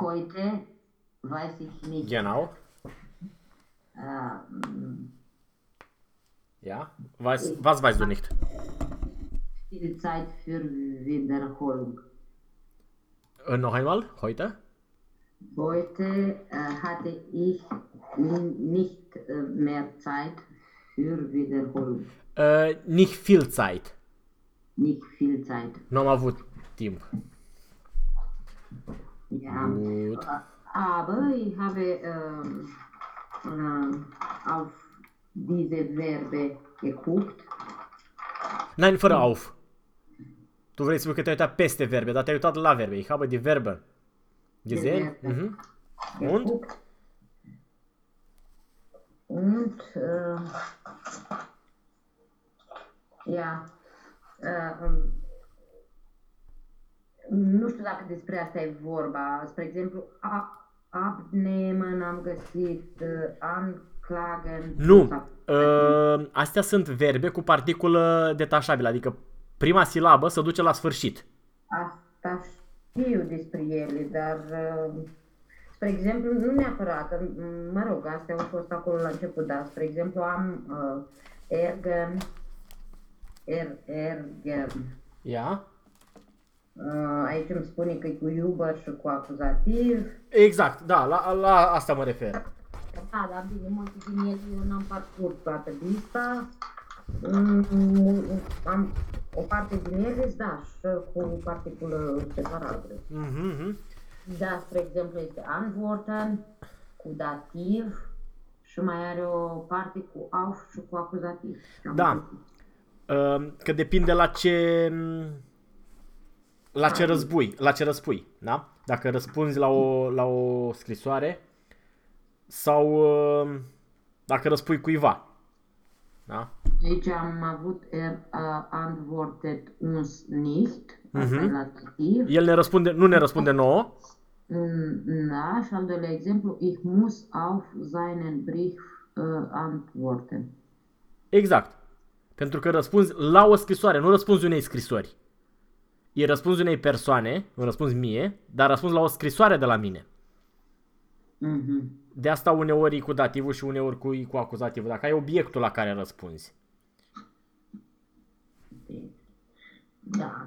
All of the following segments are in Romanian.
Heute weiß ich nicht. Genau. Äh, Ja. Was, was weißt du nicht? viel Zeit für Wiederholung. Äh, noch einmal, heute? Heute äh, hatte ich nicht äh, mehr Zeit für Wiederholung. Äh, nicht viel Zeit. Nicht viel Zeit. Nu am avut timp. Ja. Gut. Äh, Aber ich habe ähm, ähm, auf diese Verbe geguckt. Nein, fără auf. Tu vrei să spui că te-ai uitat peste verbe, dar te-ai uitat la verbe. Ich habe die Verben gesehen. Verbe. Mhm. Und? geguckt. Und äh, ja, äh, um, nu știu dacă despre asta e vorba. Spre exemplu, a, abnehmen am găsit, uh, anklagen. Nu. sau- Uh, astea sunt verbe cu particulă detașabilă, adică prima silabă se duce la sfârșit. Asta știu despre ele, dar, uh, spre exemplu, nu neapărat, m- mă rog, astea au fost acolo la început, dar, spre exemplu, am uh, ergen, er, ergen, Ia? uh, aici îmi spune că e cu iubăr și cu acuzativ, Exact, da, la, la asta mă refer. da, dar bine, multe din ele eu n-am parcurs toată lista, Mm, am o parte din ele, da, și cu particulă separată. Mhm, mhm. Da, spre exemplu, este antworten cu dativ și mai are o parte cu auf și cu acuzativ. Am Da. găsit. Uh, că depinde la ce la ce răzbui, la ce răspui, da? Dacă răspunzi la o, la o scrisoare sau uh, dacă răspui cuiva. Da? Aici am avut er uh, antwortet uns nicht, asta Mhm. e la dativ. El ne răspunde, nu ne răspunde nouă. Mm, Da, și al doilea exemplu, ich muss auf seinen Brief uh, antworten. Exact. Pentru că răspunzi la o scrisoare, nu răspunzi unei scrisori. E răspunzi unei persoane, nu răspunzi mie, dar răspunzi la o scrisoare de la mine. Mhm. De asta uneori e cu dativul și uneori cu, cu acuzativul, dacă ai obiectul la care răspunzi. Da,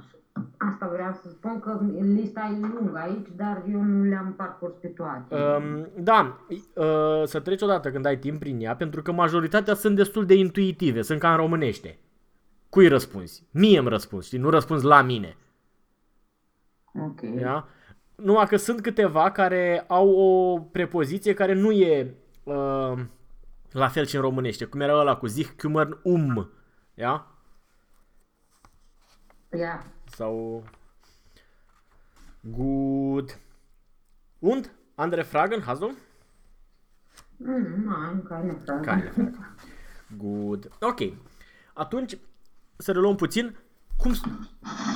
asta vreau să spun că lista e lungă aici, dar eu nu le-am parcurs pe toate. Um, da, uh, să treci odată când ai timp prin ea, pentru că majoritatea sunt destul de intuitive, sunt ca în românește. Cui răspunzi? Mie îmi răspunzi, știi? Nu răspunzi la mine. Ok. Da? Numai că sunt câteva care au o prepoziție care nu e uh, la fel și în românește, cum era ăla cu zich, kümmern um. Ja? Ja, Sau... Gut. Und? Andere Fragen hast du? mm, nein, keine Frage. Keine Frage. Good. Ok. Atunci, să reluăm puțin. Cum,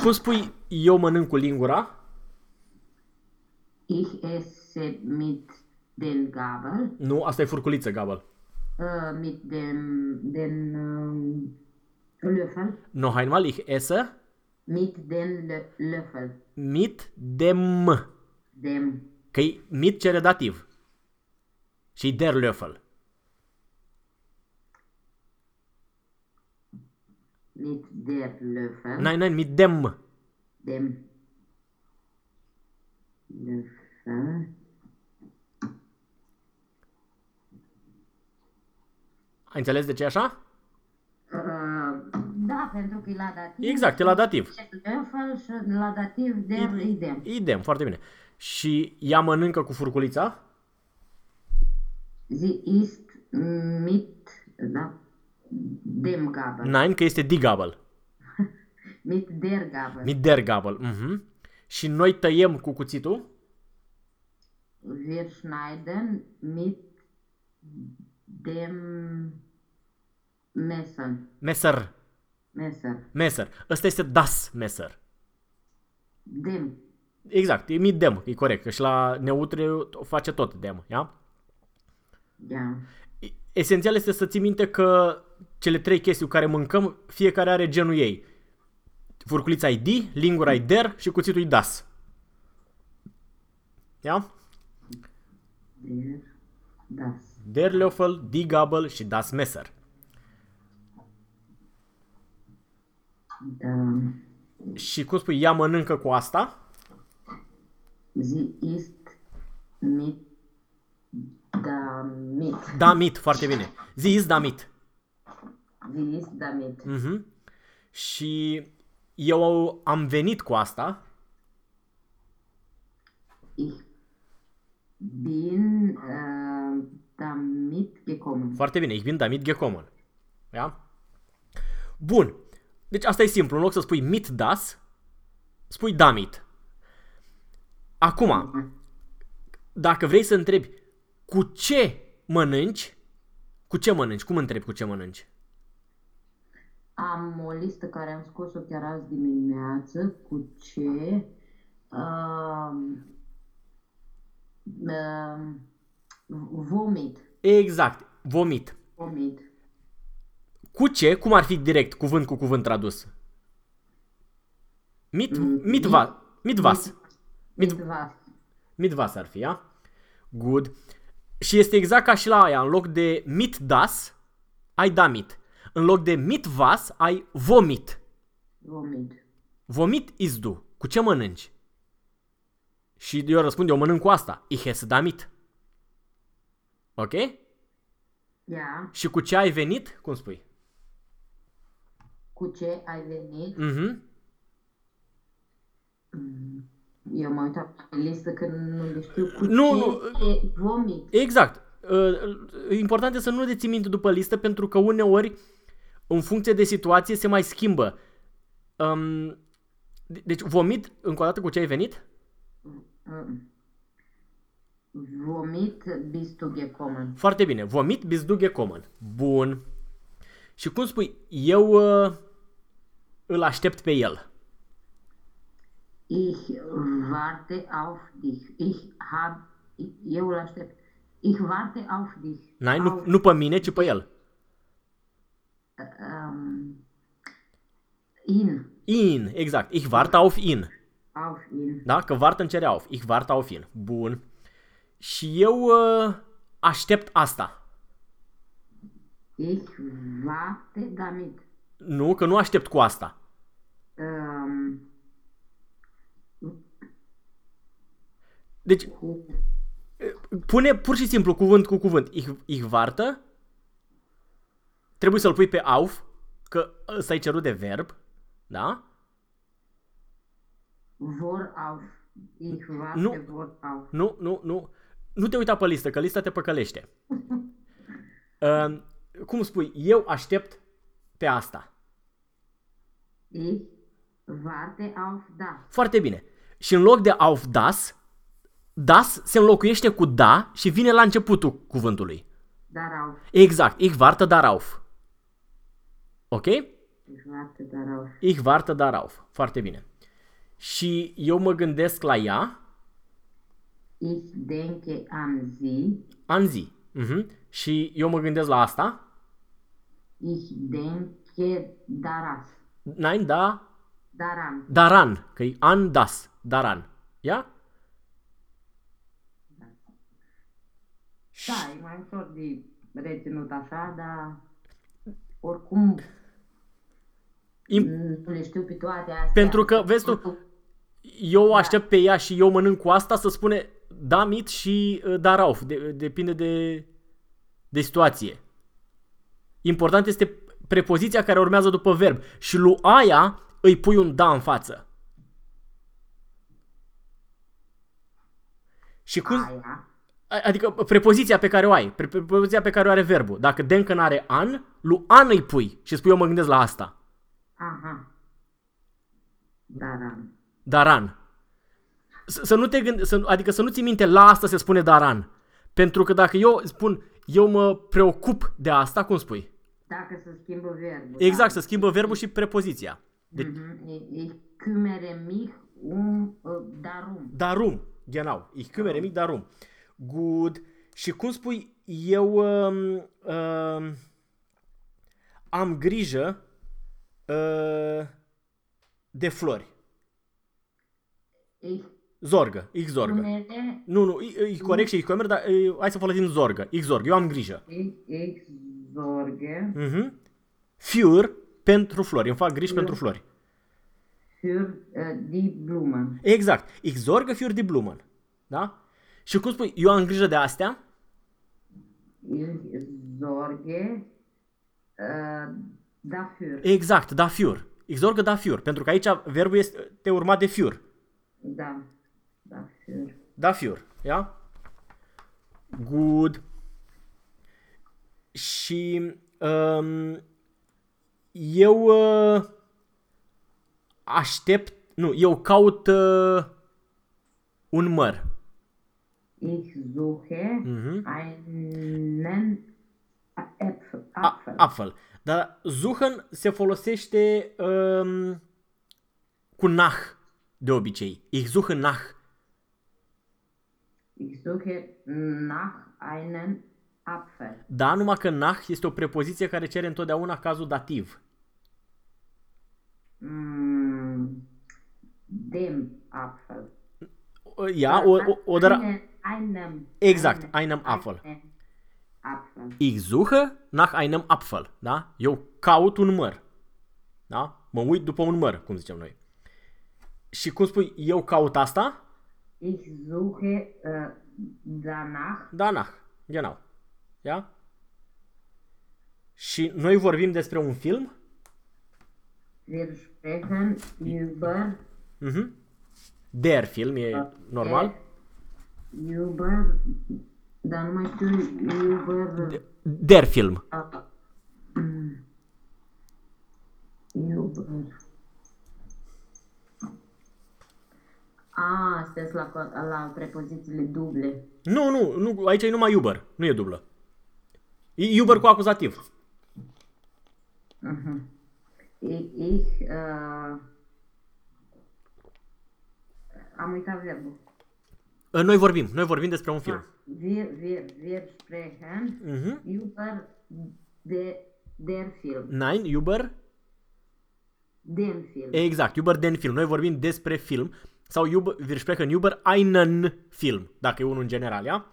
cum spui eu mănânc cu lingura? Ich esse mit den Gabel, Nu, asta e furculiță, Gabel. äh, mit dem den ähm, Löffel, No, einmal, ich esse mit den Lö Löffel, mit dem. dem Că e mit cere dativ. Și der Löffel. Mit der Löffel, Nein, nein, mit dem. dem Löffel, Ai înțeles de ce e așa? äh, da, pentru că e la dativ. Exact, e la dativ. și Löffel și la dativ der idem. Idem, foarte bine. Și ea mănâncă cu furculița? Sie ist mit da, dem Gabel, Nein, că este die Gabel. mit der Gabel. Mit der Gabel. Mhm. Și noi tăiem cu cuțitul? Wir schneiden mit dem Messer. Messer. Messer. Messer. Ăsta este das Messer. Dem. Exact, e mit dem, e corect, că și la neutru o face tot dem, ia? Ja. Esențial este să ții minte că cele trei chestii cu care mâncăm, fiecare are genul ei. Furculița e di, lingura e der și cuțitul e das. Ia? Der, das. Der Löffel, die Gabel și das Messer. Da, Și cum spui, ea mănâncă cu asta? sie isst mit damit. Damit, foarte bine. Sie ist damit. Sie isst damit. Mhm. Și eu am venit cu asta. Ich bin äh, damit gekommen. Foarte bine, ich bin damit gekommen. Ia? Bun. Deci asta e simplu. În loc să spui mit das, spui damit. Acum, dacă vrei să întrebi cu ce mănânci, cu ce mănânci? Cum întrebi cu ce mănânci? Am o listă care am scos-o chiar azi dimineață cu ce um, um, vomit. Exact, vomit. Vomit. Cu ce? Cum ar fi direct, cuvânt cu cuvânt tradus? Mit, Mm, mit, mit- va, mit vas. Mit Mit, was? mit vas ar fi, ia? Good. Și este exact ca și la aia, în loc de mit das, ai damit. În loc de mit vas, ai vomit. Vomit. Vomit is du. Cu ce mănânci? Și eu răspund, eu mănânc cu asta. Ich esse damit. Ok? Ia. Și cu ce ai venit? Cum spui? Cu ce ai venit? Mhm. Eu mă uitam pe listă că nu le știu cu Nu, ce nu. e vomit. Exact. Uh, Important e să nu deții minte după listă pentru că uneori, în funcție de situație, se mai schimbă. Um, de- deci, vomit, încă o dată, cu ce ai venit? Mm. Vomit bist du gekommen. Foarte bine. Vomit, bist du gekommen. Bun. Și cum spui, eu uh, îl aștept pe el. Ich warte auf dich. Ich hab, eu îl aștept. Ich warte auf dich. N-ai? Nu, Auf, nu pe mine, ci pe el. um, in. In, exact. Ich warte auf ihn. Auf in. Da? Că warten cere auf. Ich warte auf ihn. Bun. Și eu uh, aștept asta. Ich warte damit. Nu, că nu aștept cu asta. Um, Deci, cu, pune pur și simplu cuvânt cu cuvânt. Ich, ich warte. Trebuie să-l pui pe auf, că ăsta e cerut de verb. Da? vor auf. Ich warte Nu. vor auf. Nu, nu, nu. Nu te uita pe listă, că lista te păcălește. Uh, cum spui? Eu aștept pe asta. Ich warte auf das. Foarte bine. Și în loc de auf das, das se înlocuiește cu da și vine la începutul cuvântului. Darauf. Exact. Ich warte darauf. Ok? Ich warte darauf. Ich warte darauf. Foarte bine. Și eu mă gândesc la ea, Ich denke an sie. an zi. Mhm. Și eu mă gândesc la asta, Ich denke daras. nein, da, Daran. daran, că e an das, daran. Ia? Da, e mai ușor de reținut așa, dar oricum Im- nu le știu pe toate astea. Pentru că, vezi tu, eu o aștept pe ea și eu mănânc cu asta să spune damit și uh, darauf. De, depinde de, de situație. Important este prepoziția care urmează după verb. Și lui aia îi pui un da în față. Și cum... Aia. Adică prepoziția pe care o ai, pre- prepoziția pe care o are verbul. Dacă dencă n-are an, lui an îi pui și spui eu mă gândesc la asta. Aha. Daran. Daran. Să, să nu te gândi, să, adică să nu ți minte la asta se spune Daran. Pentru că dacă eu spun eu mă preocup de asta, cum spui? Dacă se schimbă verbul. Exact, da. să schimbă verbul și prepoziția. De, Mhm. Ich- Ich kümmere mich um uh, darum. darum, genau. Ich kümmere mich darum. Good. Și cum spui, eu um, um, am grijă uh, de flori. Ich Zorgă, ich zorgă. Unele, Nu, nu, e, e corect și e corect, dar e, hai să folosim zorgă. Ich zorgă, eu am grijă. ich, ich sorge Mhm. Für pentru flori, îmi fac griji pentru flori. für uh, die Blumen. Exact. Ich zorgă für die Blumen. Da? Și cum spui, eu am grijă de astea? Ich sorge uh, dafür. Exact, dafür. Ich zorgă dafür, pentru că aici verbul este urmat de für. Da, dafür. Dafür, ia? Good. Și um, eu uh, aștept, nu, eu caut uh, un măr. Ich suche Mhm. einen Apfel. A, Apfel. Apfel. Dar suchen se folosește um, cu nach de obicei. Ich suche nach. Ich suche nach einen Apfel. Da, numai că nach este o prepoziție care cere întotdeauna cazul dativ. Mm, dem Apfel. Ea, o, o, o dar, Einen, einem. Exact, einen- einem Apfel. einen Apfel. Ich suche nach einem Apfel. Da? Eu caut un măr. Da? Mă uit după un măr, cum zicem noi. Și cum spui, eu caut asta? Ich suche äh, danach Da, nach. Genau. Ia? Și noi vorbim despre un film? Wir sprechen über Mhm. Der film, e normal. über dar nu mai știu über Der film. Ah, mm, über A, sunteți la, co- la prepozițiile duble. Nu, nu, nu, aici e numai Uber, nu e dublă. E Uber cu acuzativ. Mhm. Ich, ich uh, am uitat verbul. Noi vorbim, noi vorbim despre un film. Wir, wir, wir sprechen Mhm. über de, der Film. Nein, Uber Den Film. Exact, Uber den Film. Noi vorbim despre film sau Uber, wir sprechen Uber einen Film, dacă e unul în general, ia?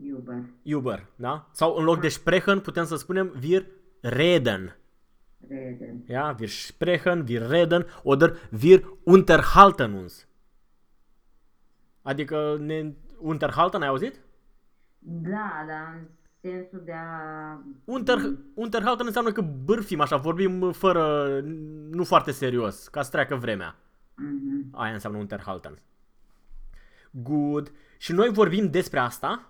Über. Uber, da? Sau în loc de sprechen putem să spunem wir reden. Reden. Ja, wir sprechen, wir reden oder wir unterhalten uns. Adică ne unterhalten, ai auzit? Da, dar în sensul de a... Unter, unterhalten înseamnă că bârfim așa, vorbim fără, nu foarte serios, ca să treacă vremea. Mhm. Aia înseamnă Unterhalten. Good. Și noi vorbim despre asta.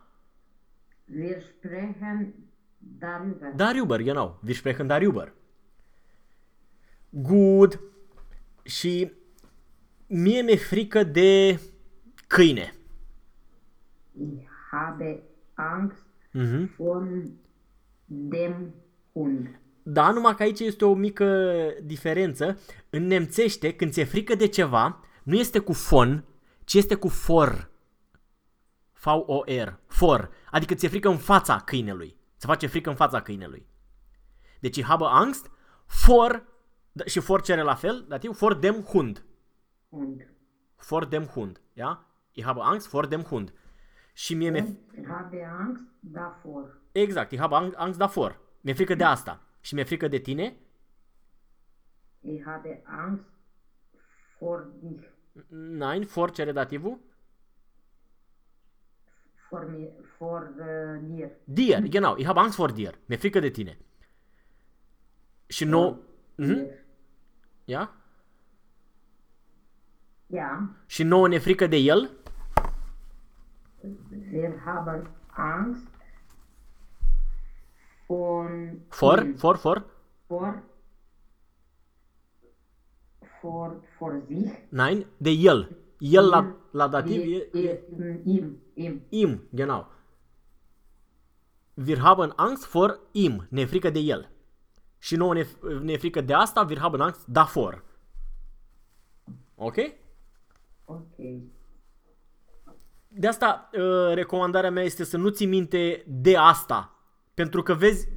Wir sprechen darüber. Darüber, genau. Wir sprechen darüber. Good. Și mie mi-e frică de câine. Ich habe Angst Mhm. von dem Hund. Da, numai că aici este o mică diferență. În nemțește, când ți-e frică de ceva, nu este cu fon, ci este cu for. V-O-R. For. Adică ți-e frică în fața câinelui. Se face frică în fața câinelui. Deci ich habe Angst vor, da, și for cere la fel, dativ, for dem Hund. Hund. For dem Hund. Ja? Ich habe Angst vor dem Hund. Și mie mi-e... Ich habe Angst davor. Exact, ich habe Ang- Angst davor. Mi-e frică de asta. Și mi-e frică de tine? Ich habe Angst vor dich. Nein, for cere dativul. Vor mir, vor uh, dir. Dir, genau, ich habe Angst vor dir. Mi-e frică de tine. Și nou... Mhm. Dir. Ja? Ja, Și nouă ne frică de el? Wir haben Angst von For, ihm. for, for. vor vor vor sich. Nein, de el. El la, la dativ e, I- e i- ihm, ihm. im, genau. Wir haben Angst vor ihm. Ne frică de el. Și nouă ne, ne frică de asta, wir haben Angst davor. Ok? Ok. De asta uh, recomandarea mea este să nu ții minte de asta. Pentru că vezi,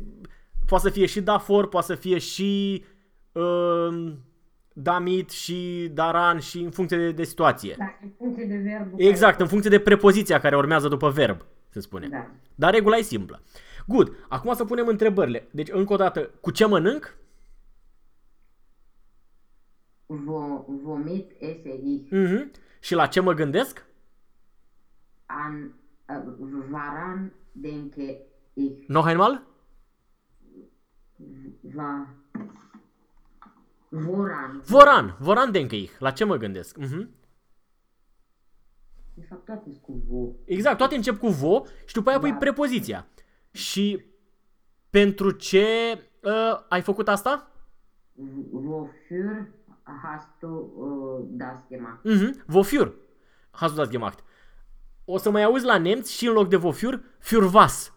poate să fie și dafor, poate să fie și uh, damit și daran și în funcție de, de situație. Da, în funcție de verbul Exact, care... în funcție de prepoziția care urmează după verb, se spune. Da. Dar regula e simplă. Good. Acum să punem întrebările. Deci, încă o dată, cu ce mănânc? Vo, vomit esse ich Mhm. Și la ce mă gândesc? An uh, varan denke ich Noch einmal? va voran. Voran. Voran denke ich. La ce mă gândesc? Mhm. De fapt, toate sunt cu vo. Exact, toate încep cu vo și după aia pui Da. prepoziția. Și pentru ce uh, ai făcut asta? Wofür hast du uh, das gemacht? Mhm. Wofür hast du das gemacht? O să mai auzi la nemți și în loc de wofür, für was.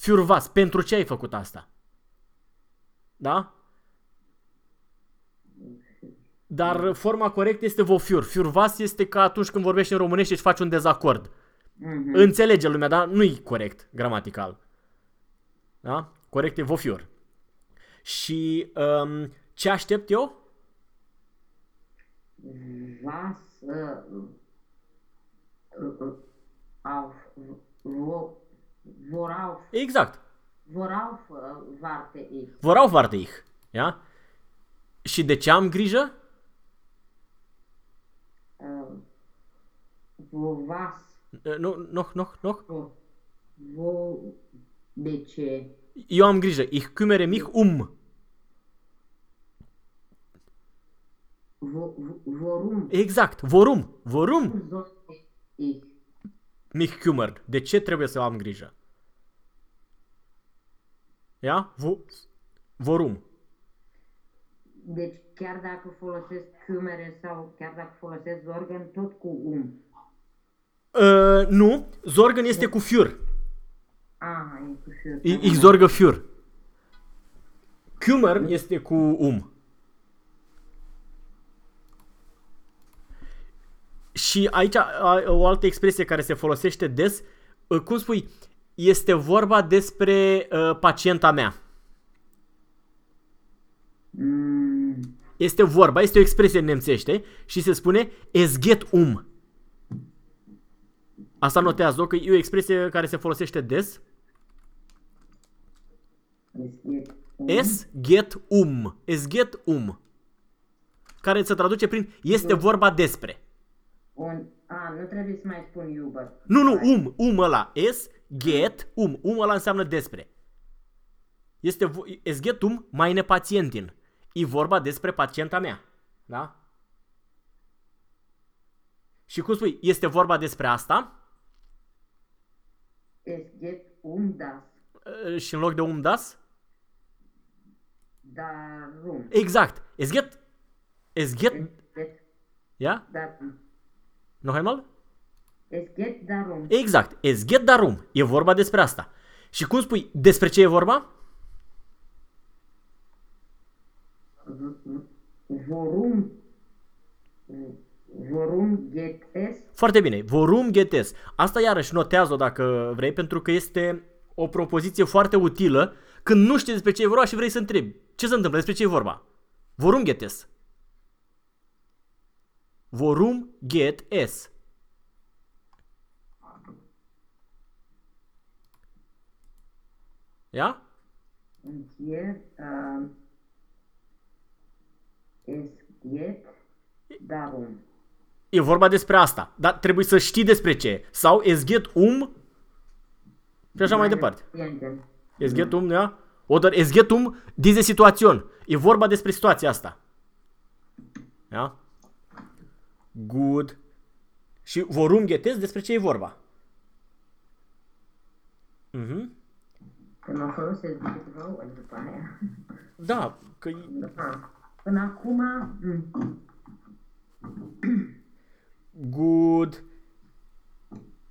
Für was. Pentru ce ai făcut asta? Da? Dar forma corectă este wofür. Für was este ca atunci când vorbești în românește și faci un dezacord. Mhm. Înțelege lumea, dar nu-i corect gramatical. Da? Corect e wofür. Și um, ce aștept eu? Was uh, uh, uh, auf wo, worauf Exact. worauf uh, warte ich? Worauf warte ich? Ja? Și de ce am grijă? Uh, wo was Uh, Nu, noch, noch, noch. wo, wo de ce? Eu am grijă. Ich kümmere mich um. Wo, wo, worum Exact. Worum. Worum sollte ich? Mich kümmern. De ce trebuie să am grijă? Ja? Wo, worum. Deci chiar dacă folosesc câmere sau chiar dacă folosesc organ, tot cu um. Uh, nu. Zorgen este cu für. Ah, e cu șur. Ich, ich sorge für. Kümmern este cu um. Și aici a, o altă expresie care se folosește des, uh, cum spui, este vorba despre uh, pacienta mea. Mm, Este vorba, este o expresie în nemțește și se spune es geht um. Asta notează că e o expresie care se folosește des. es geht um. Es geht um. Es geht um. Care se traduce prin este vorba despre. Un, a, nu trebuie să mai spun iubăr. Nu, nu, um, um ăla. Es get um. Um ăla înseamnă despre. Este vo- es get um meine Patientin. E vorba despre pacienta mea. Da? Și cum spui, este vorba despre asta Es geht um das. uh, și în loc de um das? Darum. Exact. Es geht es get Es geht ja? darum. Noch einmal? Es geht darum. Exact. Es geht darum. E vorba despre asta. Și cum spui, despre ce e vorba? Worum? Worum geht es? Foarte bine. Vorum getes. Asta iarăși notează-o dacă vrei, pentru că este o propoziție foarte utilă când nu știi despre ce e vorba și vrei să întrebi. Ce se întâmplă? Despre ce e vorba? Vorum getes. Vorum get es. Ja? Und hier ähm, es geht darum. E vorba despre asta. Dar trebuie să știi despre ce. Sau es geht um și așa mai departe. Patienten. Es geht um, ja? Oder es geht um diese Situation. E vorba despre situația asta. Ja? Good. Și vorum ghetez despre ce e vorba. Mhm. Când o folosesc de câteva ori după aia. Da, că e- Da. Până acum, mm, good.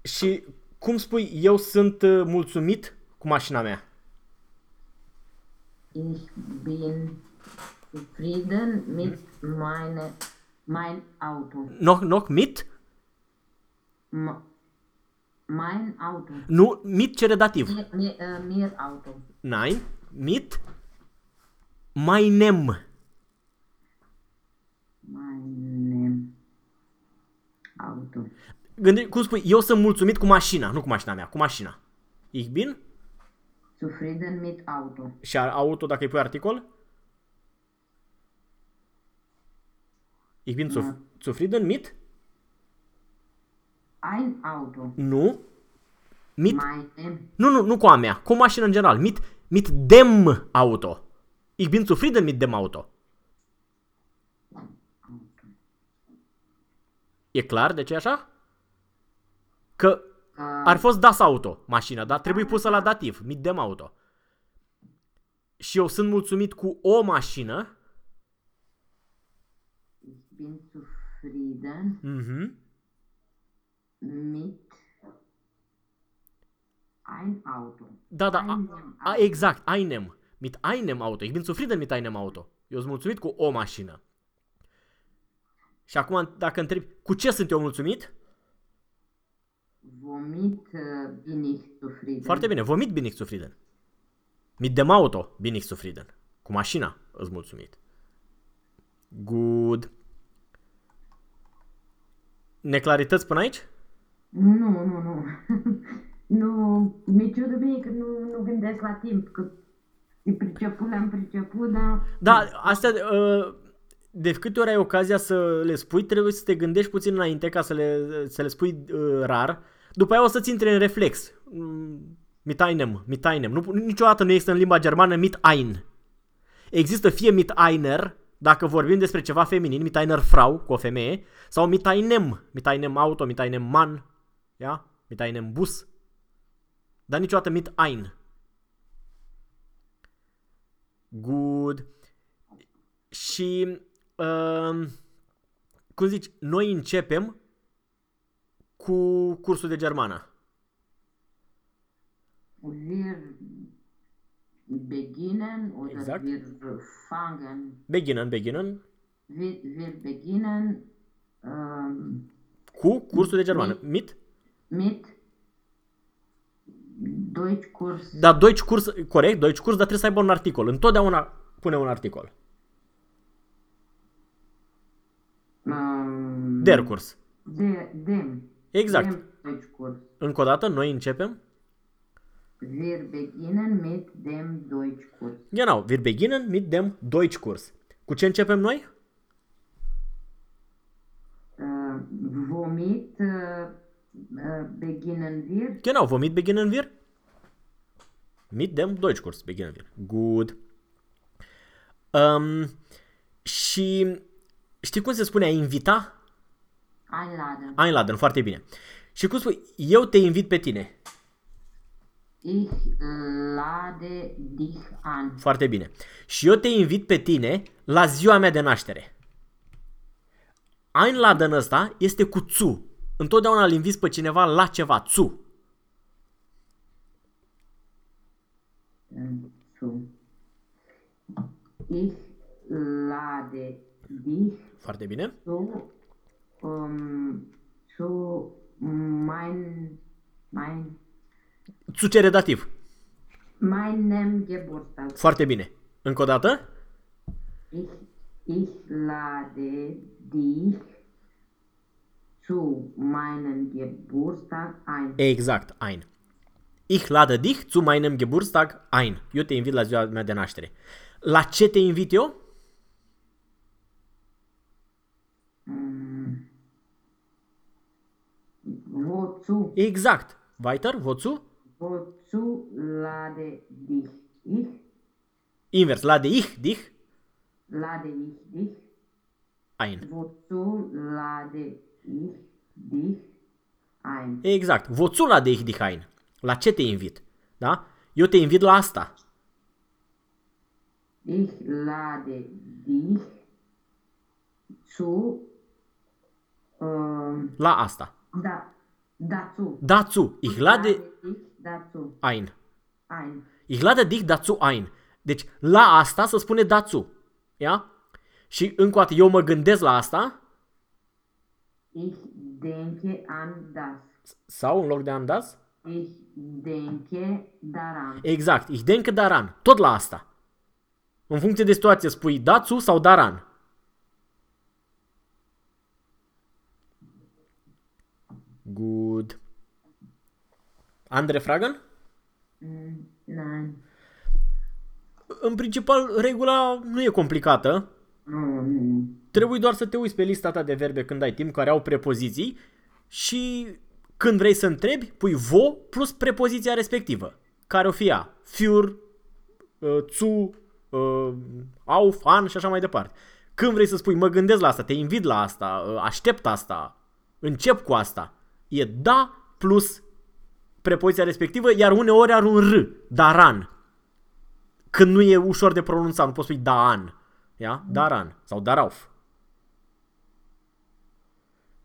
Și cum spui, eu sunt uh, mulțumit cu mașina mea. ich bin zufrieden mit meine, mein Auto. Noch, noch mit? M- mein Auto. Nu, mit cere dativ. Mir, mir, äh, mir Auto. Nein, mit meinem. Meine Auto. Gândi, cum spui, eu sunt mulțumit cu mașina, nu cu mașina mea, cu mașina. Ich bin? Zufrieden mit Auto. Și auto dacă îi pui articol? Ich bin zuf- zufrieden mit? Ein Auto. Nu. Mit? Meine Nu, nu, nu cu a mea, cu mașină în general. Mit, mit dem Auto. Ich bin zufrieden mit dem Auto. E clar de ce e așa? Că ar fost das Auto, mașina, dar trebuie pusă la dativ, mit dem Auto. Și eu sunt mulțumit cu o mașină. Ich bin zufrieden Mhm. mit ein Auto. Da, da, a, Einem a, exact, einem. Mit einem Auto. Ich bin zufrieden mit einem Auto. Eu sunt mulțumit cu o mașină. Și acum, dacă întrebi, cu ce sunt eu mulțumit? Womit äh, bin ich zufrieden? Foarte bine, vomit bin ich zufrieden. Mit dem Auto bin ich zufrieden. Cu mașina îți mulțumit. Good. Neclarități până aici? Nu, nu, nu. nu, mi-e ciudă mie că nu, nu gândesc la timp, că e priceput, le-am priceput, dar... Da, astea, uh, de câte ori ai ocazia să le spui, trebuie să te gândești puțin înainte ca să le, să le spui uh, rar. După aia o să-ți intre în reflex. Mm, Mit einem, mit einem. Nu, niciodată nu există în limba germană mit ein. Există fie mit einer, dacă vorbim despre ceva feminin, mit einer Frau, cu o femeie, sau mit einem, mit einem Auto, mit einem Mann, ja? mit einem Bus. Dar niciodată mit ein. Good. Și, uh, cum zici, noi începem cu cursul de germană. Wir beginnen oder Exakt. wir fangen, Beginnen, beginnen, wir, wir beginnen ähm, cu cursul de germană. Mit? mit Deutschkurs. Da, Deutsch curs, corect, Deutsch curs, dar trebuie să aibă un articol. Întotdeauna pune un articol. Ähm, Der curs. de, dem. Exact. Dem Deutschkurs. Încă o dată, noi începem. Wir beginnen mit dem Deutschkurs. Genau, wir beginnen mit dem Deutsch curs. Cu ce începem noi? Äh, womit äh, äh, beginnen wir? Genau, womit beginnen wir? Mit dem Deutsch curs beginnen wir. Good. Um, și știi cum se spune a invita? Einladen. Einladen, foarte bine. Și cum spui, eu te invit pe tine. Ich lade dich an. Foarte bine. Și eu te invit pe tine la ziua mea de naștere. Einladen ăsta este cu zu. Întotdeauna îl inviți pe cineva la ceva, zu. Zu. Ich lade dich Foarte bine. zu, um, zu mein, mein, Zu cere dativ. meinem Geburtstag. Foarte bine. Încă o dată. Ich, ich lade dich zu meinem Geburtstag ein. Exact, ein. Ich lade dich zu meinem Geburtstag ein. Eu te invit la ziua mea de naștere. La ce te invit eu? Mm. Wozu? Exact. Weiter, wozu? Wozu lade dich ich? Invers, lade ich dich Lade ich dich? ein. Wozu lade ich dich ein? Exact. Wozu lade ich dich ein? La ce te invit? Da? Eu te invit la asta. Ich lade dich zu ähm, La asta. da, dazu. Dazu. Ich lade dich Dazu. Ein. Ein. Ich lade dich dazu ein. Deci la asta se spune dazu. Ia? Și încă o dată, eu mă gândesc la asta. Ich denke an das. Sau în loc de an das? Ich denke daran. Exact, ich denke daran. Tot la asta. În funcție de situație spui dazu sau daran. Good. Andre Fragan? Mm, nein. În principal, regula nu e complicată. Nu, nu. Trebuie doar să te uiți pe lista ta de verbe când ai timp, care au prepoziții și când vrei să întrebi, pui vo plus prepoziția respectivă, care o fi ea. Für, uh, zu, uh, auf, an și așa mai departe. Când vrei să spui mă gândesc la asta, te invit la asta, uh, aștept asta, încep cu asta, e da plus prepoziția respectivă, iar uneori are un r, daran. Când nu e ușor de pronunțat, nu poți spui daan. Ia? Daran sau darauf.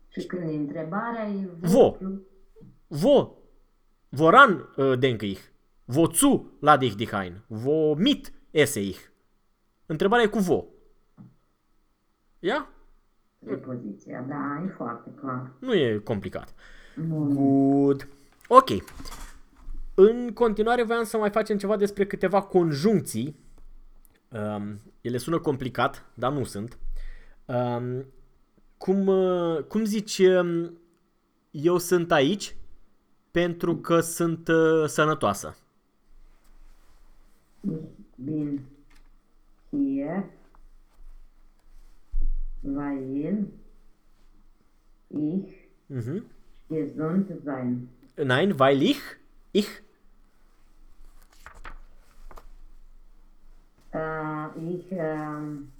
Și când e întrebarea e Vo. plus- Wo? Woran äh, denke ich? Wozu lade ich dich ein? Womit esse ich? Întrebarea e cu vo. Ia? Prepoziția, da, e foarte clar. Nu e complicat. Nu. Good. Ok. În continuare voiam să mai facem ceva despre câteva conjuncții. Um, ele sună complicat, dar nu sunt. Um, cum, uh, cum zici, um, eu sunt aici pentru că sunt uh, sănătoasă. Ich bin hier, weil ich Mhm. gesund sein. Nein, weil ich, ich, Äh, ich, ähm,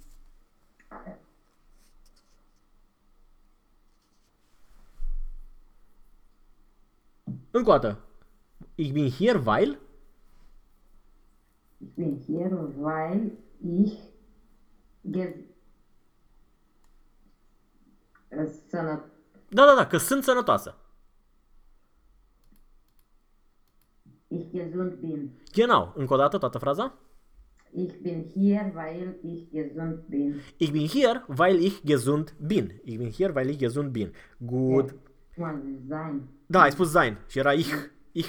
o dată. Ich bin hier, weil, ich bin hier, weil ich äh, sănă, da, da, da, că sunt sănătoasă. Ich gesund bin. Genau, încă o dată toată fraza. Ich bin hier, weil ich gesund bin. Ich bin hier, weil ich gesund bin. Ich bin hier, weil ich gesund bin. Good. Cum ar zis, sein. Da, ai spus sein și era ich. Ich.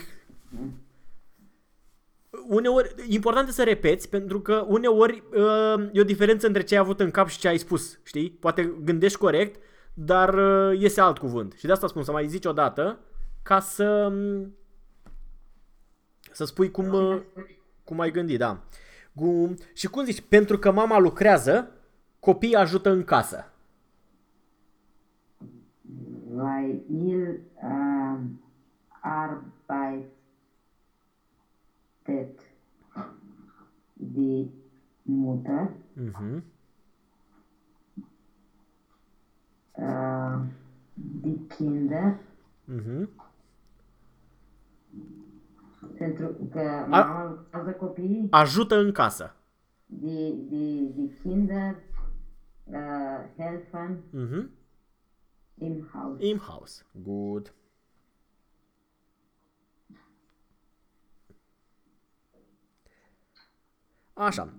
Uneori, important e să repeți, pentru că uneori uh, e o diferență între ce ai avut în cap și ce ai spus, știi? Poate gândești corect, dar uh, iese alt cuvânt. Și de asta spun să mai zici o dată, ca să să spui cum, uh, cum ai gândit, da. Gu- și cum zici, pentru că mama lucrează, copiii ajută în casă. Weil il ähm, arbeitet die Mutter, Mhm. äh, die Kinder, Mhm. Pentru că mama lucrează copiii, Ajută în casă. die, die, die Kinder äh, helfen Mhm. im Haus. Im Haus. Good. Așa.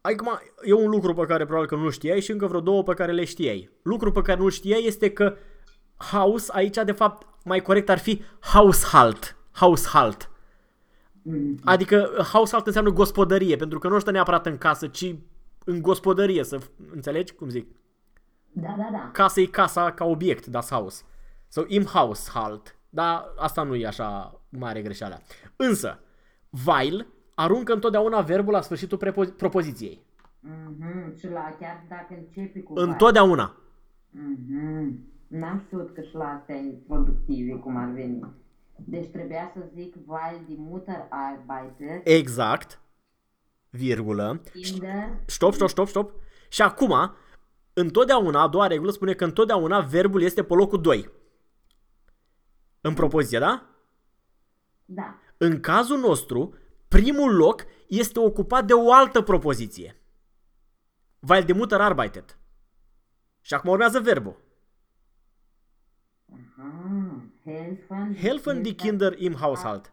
Acum, e un lucru pe care probabil că nu știai și încă vreo două pe care le știai. Lucru pe care nu știai este că house aici, de fapt, mai corect ar fi household. Household. Mm. Adică household înseamnă gospodărie, pentru că nu stă neapărat în casă, ci în gospodărie, să înțelegi cum zic? Da, da, da. Casa e casa ca obiect, das Haus. Sau im Haushalt. Dar asta nu e așa mare greșeală. Însă, while aruncă întotdeauna verbul la sfârșitul prepo- propoziției. Mhm. Și la chiar dacă începi cu Întotdeauna. Mhm. N-am știut că și la astea introductive, cum ar veni. Deci trebuia să zic, weil die Mutter arbeitet, Exact. Virgulă. Kinder, Stop, stop, stop, stop. Și acum, întotdeauna, a doua regulă spune că întotdeauna verbul este pe locul 2. În propoziție, da? da, În cazul nostru, primul loc este ocupat de o altă propoziție. Weil de mutter arbeitet. Și acum urmează verbul. aha, helfen, Helfen die Kinder im Haushalt.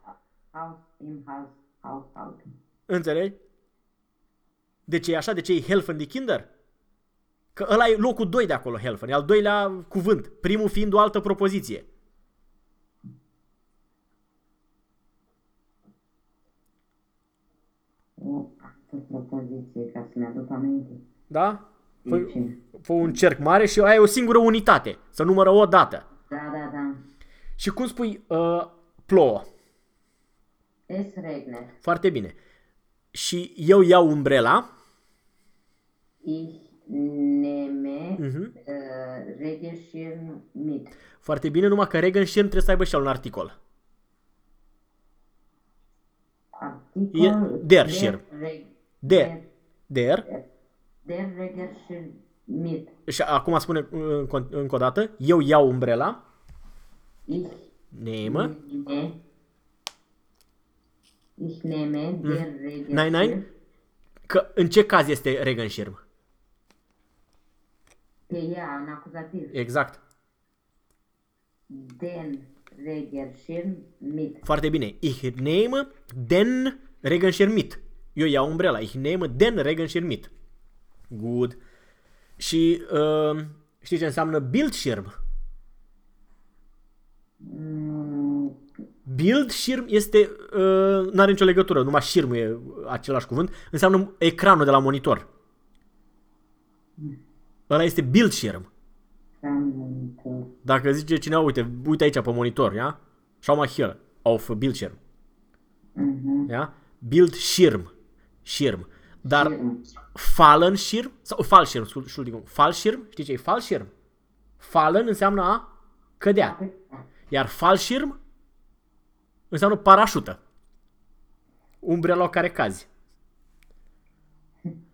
Haus, im Haus, Haushalt. Înțelegi? De ce e așa? De ce e helfen die Kinder? Că ăla e locul 2 de acolo, helfen. E al doilea cuvânt. Primul fiind o altă propoziție. O altă propoziție, ca să ne aduc aminte. Da? Fă, Deci, fă un cerc mare și aia e o singură unitate. Să numără o dată. da, da, da. Și cum spui uh, plouă? Es regnet. Foarte bine. Și eu iau umbrela. Ich nehme Mhm. uh, Regenschirm mit. Foarte bine, numai că Regenschirm trebuie să aibă și el un articol. Articol E- der Schirm. Reg- Der. Der. Der Regenschirm mit. Și acum spune uh, încă- încă o dată. Eu iau umbrela. Ich Nehme. nehme Ich nehme der Regenschirm. Nein, nein. Că în ce caz este Regenschirm? Pe ea, în acuzativ. Exact. Den Regenschirm mit. Foarte bine. Ich nehme den Regenschirm mit. Eu iau umbrela. Ich nehme den Regenschirm mit. Good. Și uh, știi ce înseamnă Bildschirm? Mm, Bildschirm este, uh, nu are nicio legătură, numai șirm e același cuvânt, înseamnă ecranul de la monitor. Ăla este Bildschirm. am monitor. Dacă zice cineva, uite, uite aici pe monitor, ia? Schau mal hier, auf Bildschirm. Mhm. Ja? Bildschirm. Schirm. Dar Schirm. Fallenschirm sau Fallschirm, Entschuldigung, Fallschirm, știi ce e Fallschirm? Fallen înseamnă a cădea. Iar Fallschirm înseamnă parașută. Umbrela care cazi.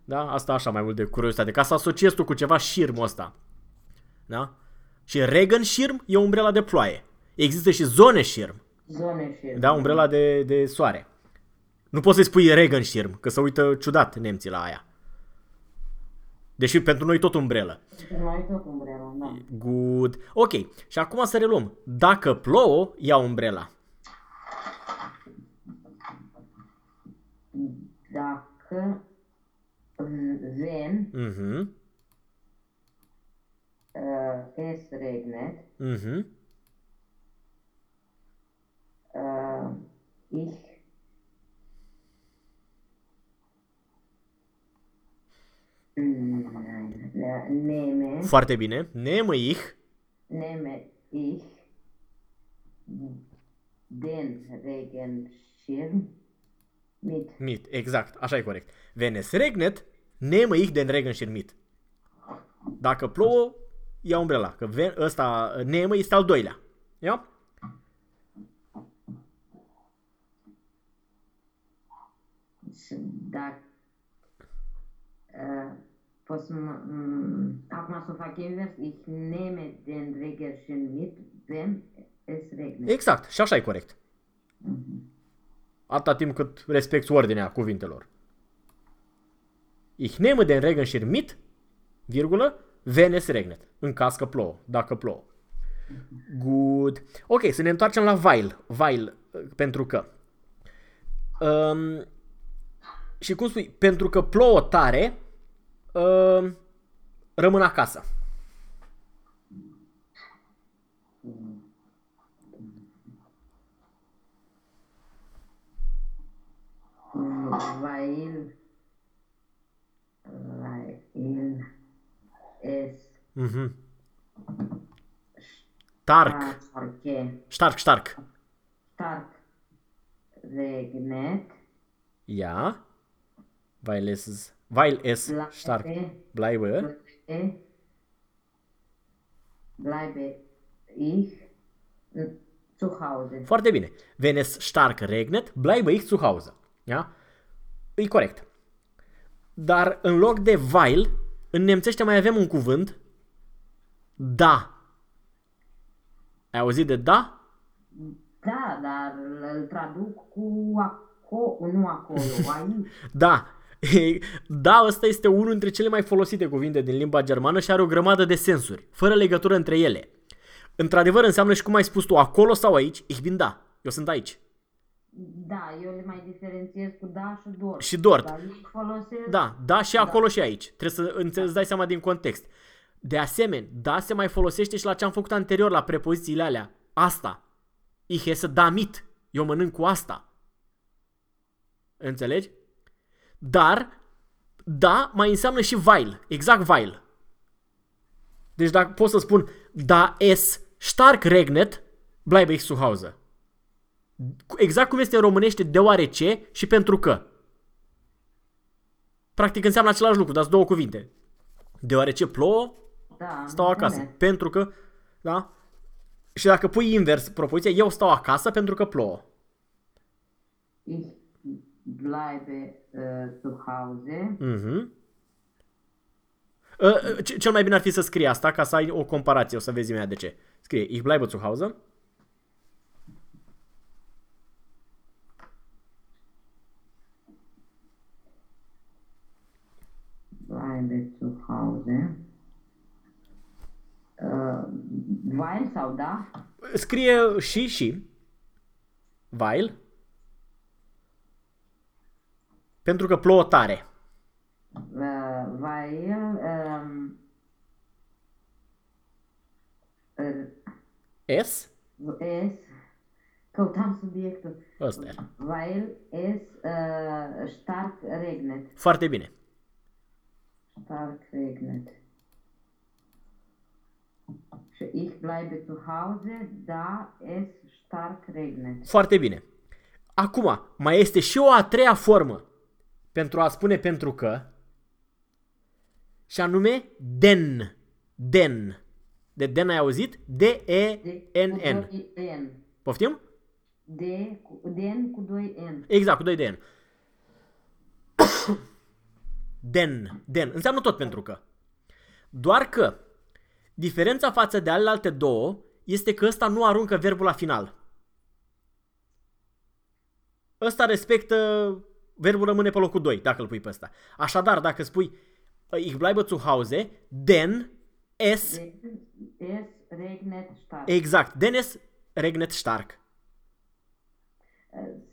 Da? Asta așa mai mult de curiozitate. Ca să asociezi tu cu ceva șirmul ăsta. Da? Și Regenschirm e umbrela de ploaie. Există și zone șirm. Zone Schirm. Da, umbrela de, de soare. Nu poți să-i spui Regenschirm, că se uită ciudat nemții la aia. Deși pentru noi tot umbrelă. Noi tot umbrelă, da. Good. Ok, și acum să reluăm. Dacă plouă, ia umbrela. Dacă wenn Mhm. uh, es regnet, Mhm. uh, ich Nein, ne- nehme, Foarte bine. Nehme ich. nehme ich den Regenschirm mit. Mit. Exact. Așa e corect. Wenn es regnet, nehme ich den Regenschirm mit. Dacă plouă, ia umbrela. Că ven, ăsta, nehme este al doilea. Ia? Și dacă uh, pot să mă, um, acum să o fac invers, ich nehme den Regenschirm mit, wenn es regnet. Exact. Și așa e corect. Atâta timp cât respecti ordinea cuvintelor. Ich nehme den Regenschirm mit, virgulă, wenn es regnet. În caz că plouă, dacă plouă. Good. Ok, să ne întoarcem la while. While, pentru că. Um, și cum spui, pentru că plouă tare, um, rămân acasă. Weil, weil es Mhm. Stark. starke, Stark, stark. stark regnet, Ja. Weil es, weil es stark bleibe. bleibe, bleibe ich zu Hause. Foarte bine. Wenn es stark regnet, bleibe ich zu Hause. Ja? E corect. Dar în loc de weil, în nemțește mai avem un cuvânt da. Ai auzit de da? Da, dar îl traduc cu acolo, nu acolo, aici. Da. Da, ăsta este unul dintre cele mai folosite cuvinte din limba germană și are o grămadă de sensuri, fără legătură între ele. Într-adevăr înseamnă și cum ai spus tu, acolo sau aici, ich bin da. Eu sunt aici. Da, eu le mai diferențiez cu da și dort. Și dort. Dar eu folosesc Da, da și acolo și aici. Trebuie să înțe- îți dai seama din context. De asemenea, da se mai folosește și la ce am făcut anterior, la prepozițiile alea. Asta. Ich esse damit. Eu mănânc cu asta. Înțelegi? Dar, da mai înseamnă și weil. Exact weil. Deci dacă pot să spun da es stark regnet, bleibe ich zu Hause. Exact cum este în românește deoarece și pentru că. Practic înseamnă același lucru, dar sunt două cuvinte. Deoarece plouă, Da, stau acasă. înțeles. Pentru că, da? Și dacă pui invers propoziția, eu stau acasă pentru că plouă. Ich bleibe uh, zu Hause. Mhm. Uh, ce- Cel mai bine ar fi să scrii asta ca să ai o comparație, o să vezi imediat de ce. Scrie, ich bleibe zu Hause. Bleibe zu Hause. Uh, weil sau da? Scrie și și. Weil. Pentru că plouă tare. Uh, weil um, uh, S. es căutam subiectul. Ăsta e. Weil es uh, stark regnet. Foarte bine. Stark regnet. Și ich bleibe zu Hause, da es stark regnet. Foarte bine. Acum, mai este și o a treia formă pentru a spune pentru că și anume den. Den. De den ai auzit? D-E-N-N. Cu doi N. Poftim? De, cu, den cu 2 N. Exact, cu 2 de N. Den. Den. Înseamnă tot pentru că. Doar că diferența față de alte două este că ăsta nu aruncă verbul la final. Ăsta respectă verbul rămâne pe locul 2 dacă îl pui pe ăsta. Așadar, dacă spui ich bleibe zu Hause, den es Den, es regnet stark. exact, den es regnet stark.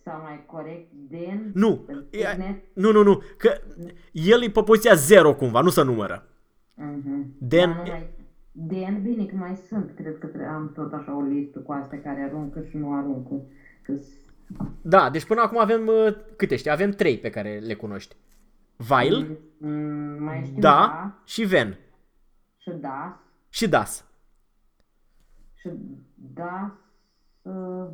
Sau mai corect, den Nu, regnet. nu, nu, nu, că el e pe poziția 0 cumva, nu se numără. Mhm. Den- Dar nu mai, den, bine că mai sunt, cred că tre- am tot așa o listă cu astea care aruncă și nu aruncă. Că Da, deci până acum avem uh, câte știi? Avem trei pe care le cunoști. Weil, mm, mai știu da da și ven. și das Și das. și das uh,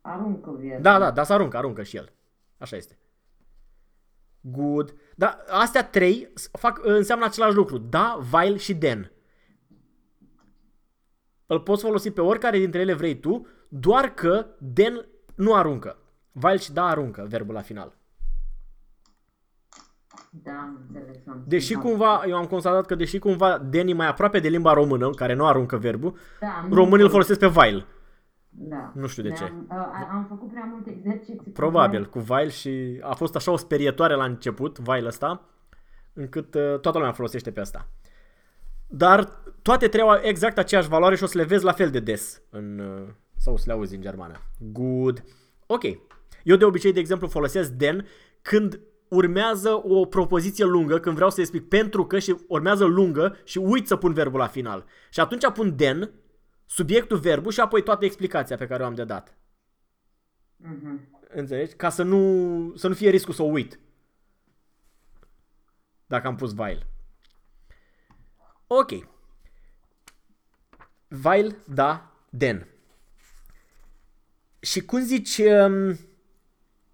aruncă viața. Da, da, das aruncă, aruncă și el. Așa este. Good. Dar astea trei s- fac, înseamnă același lucru. Da, while și den. Îl poți folosi pe oricare dintre ele vrei tu, doar că den nu aruncă. While și da aruncă verbul la final. Da, am înțeles. am Deși înțeles. cumva, eu am constatat că deși cumva den e mai aproape de limba română, care nu aruncă verbul, da, nu românii îl pot. folosesc pe while. Da. Nu știu de ce. Ne-am- uh, am făcut prea multe exerciții. cu Probabil, cu while și a fost așa o sperietoare la început, while ăsta, încât uh, toată lumea folosește pe asta. Dar toate trei au exact aceeași valoare și o să le vezi la fel de des în, uh, sau o să le auzi în germană. Good. Ok. Eu de obicei, de exemplu, folosesc den când urmează o propoziție lungă, când vreau să explic pentru că și urmează lungă și uit să pun verbul la final. Și atunci pun den, subiectul, verbul și apoi toată explicația pe care o am de dat. Mhm. Înțelegi? Ca să nu, să nu fie riscul să o uit. Dacă am pus while. Ok. While, da, then. Și cum zici, um,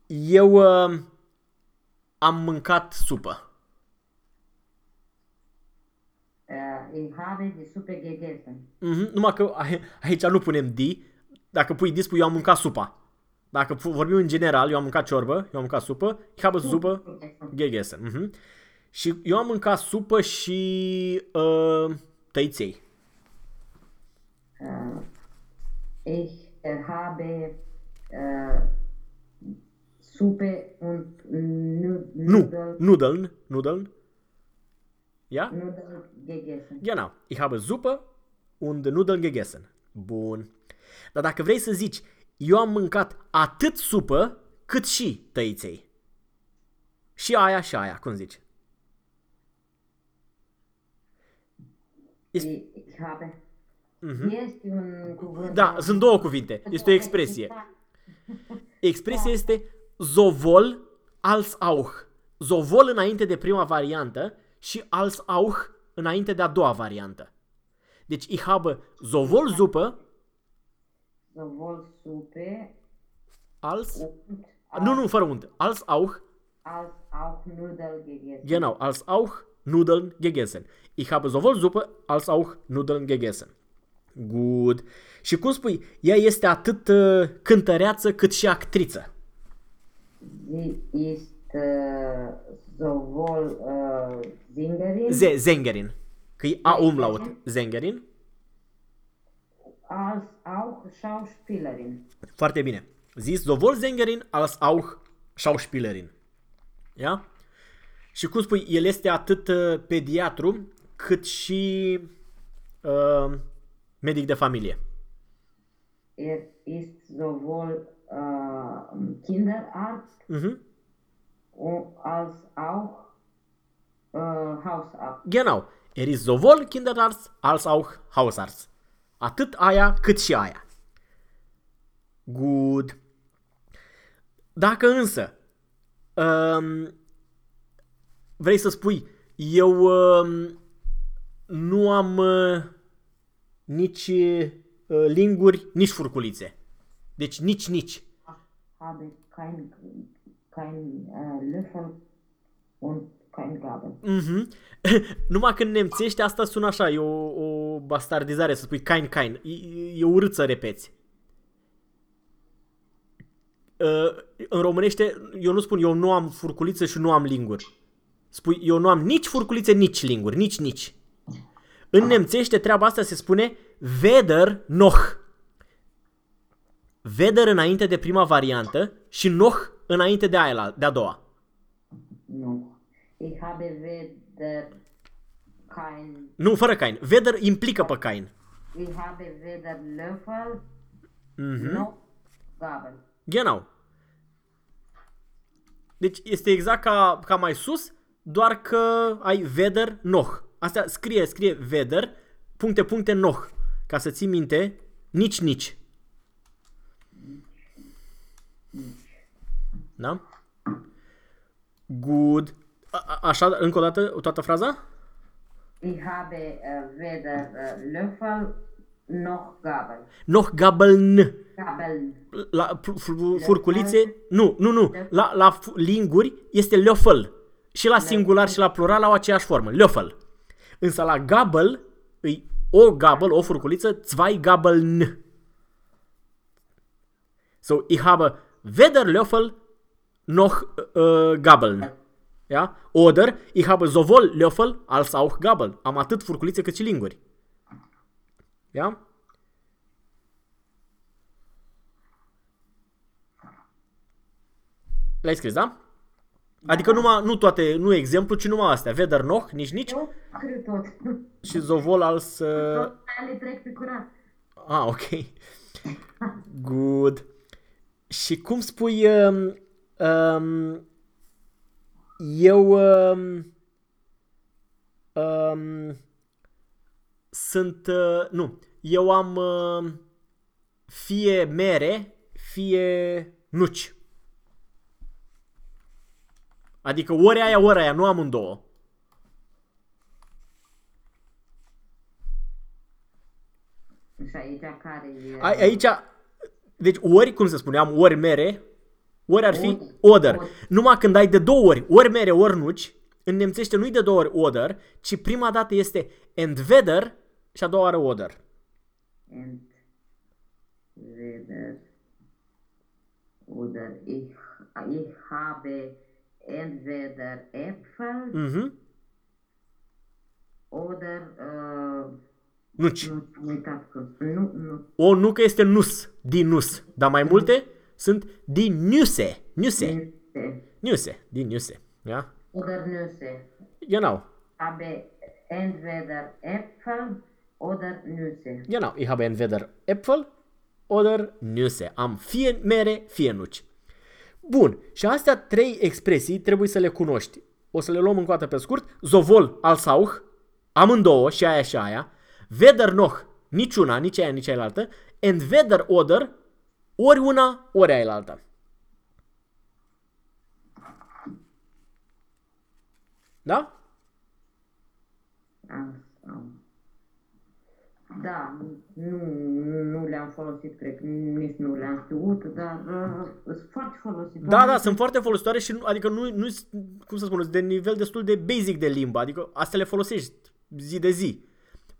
eu um, am mâncat supă. Uh, ich habe die Suppe gegessen. Mhm, numai că a- aici nu punem di. Dacă pui di, spui eu am mâncat supa. Dacă pu- vorbim în general, eu am mâncat ciorbă, eu am mâncat supă, ich habe supă Gegessen. gegessen. Mhm. Și eu am mâncat supă și uh, tăiței. Uh, ich uh, habe uh, Suppe und nu Nu, Nudel, nudeln, nudeln. Ja? Nudel gegessen. Genau. Ich habe Suppe und Nudeln gegessen. Bun. Dar dacă vrei să zici, eu am mâncat atât supă cât și tăiței. Și aia și aia, cum zici? Este- Ich habe. Este un cuvânt. Da, sunt două cuvinte. Este o expresie. Expresia este zovol als auch. Zovol înainte de prima variantă și als auch înainte de a doua variantă. Deci ich habe sowohl Suppe, sowohl Suppe als, und nu, nu, fără unde, als auch, als auch Nudeln gegessen. genau, als auch Nudeln gegessen. Ich habe sowohl Suppe als auch Nudeln gegessen. Good. Și cum spui, ea este atât uh, cântăreață cât și actriță. Sie ist äh, sowohl äh, Sängerin Ze, Zengerin. Că e A umlaut. Zengerin. als auch Schauspielerin. Foarte bine. Sie ist sowohl Sängerin als auch Schauspielerin. Ia? Și cum spui, el este atât uh, pediatru cât și uh, medic de familie. Er ist sowohl äh, Kinderarzt Mhm. und als auch äh, Hausarzt. Genau. Er ist sowohl Kinderarzt als auch Hausarzt. Atât aia cât și aia. Good. Dacă însă um, vrei să spui eu um, nu am uh, nici uh, linguri, nici furculițe. Deci nici, nici. Habe kein, kein äh, Löffel und kein Gabel. Mhm. Numai când nemțești asta sună așa, e o, o bastardizare să spui kain kain. E, e urât să repeți. Uh, în românește, eu nu spun eu nu am furculițe și nu am linguri. Spui eu nu am nici furculițe, nici linguri, nici, nici. În nemțește treaba asta se spune weder noch. Weder înainte de prima variantă și noch înainte de aia, de a doua. Nu. Ich habe weder kein, Nu, fără kain. Weder implică pe kain. ich habe weder Löffel Mhm. noch Gabel. Genau. Deci este exact ca, ca mai sus, doar că ai veder noh. Asta scrie, scrie veder, puncte, puncte, noh. Ca să ții minte, nici, nici. Da? Good. A, a- așa, încă o dată, toată fraza? Ich habe äh, weder äh, Löffel noch Gabel. Noh gabeln. Gabel. La f- f- furculițe, nu, nu, nu. La, la f- linguri este löffel. Și la singular și la plural au aceeași formă, löffel. Însă la gabel, îi o gabel, o furculiță, zwei gabeln. So, ich habe weder Löffel noch äh, Gabeln. Ja? Oder ich habe sowohl Löffel als auch Gabel. Am atât furculițe cât și linguri. Ja? L-ai scris, da? Adică numai, nu toate, nu exemplu, ci numai astea. Weder noch, nici nici. Eu scriu tot. Și zovol als... Uh... Tot le trec pe curat. Ah, ok. Good. Și cum spui... Um, um, eu... Um, um, sunt... Uh, nu. Eu am uh, fie mere, fie nuci. Adică ori aia, ori aia, nu amândouă. Și aici care e... A, aici, deci ori, cum să spuneam, ori mere, ori ar fi Ori. oder. Ori. Numai când ai de două ori, ori mere, ori nuci, în nemțește nu-i de două ori oder, ci prima dată este entweder și a doua oară oder. Entweder oder ich, ich habe entweder Äpfel Mhm. oder äh, Nuci. nu am uitat că nu, nu, O nucă este nus, din nus, dar mai multe sunt din nuse, nuse, Nüsse nuse, din nuse. Ja? oder Nüsse. Genau. Habe entweder Äpfel oder Nüsse. Genau, ich habe entweder Äpfel oder Nüsse. Am fie mere, fie nuci. Bun, și astea trei expresii trebuie să le cunoști. O să le luăm încă o dată pe scurt. Zovol, als auch, amândouă, și aia și aia. Weder noch, niciuna, nici aia, nici aia Entweder oder, ori una, ori aia alta. Da? Als, ähm, Da, nu, nu le-am folosit, cred că nici nu le-am știut, dar uh, sunt foarte folositoare. Da, da, sunt foarte folositoare și nu- adică nu, nu cum să spun, sunt de nivel destul de basic de limbă, adică astea le folosești zi de zi.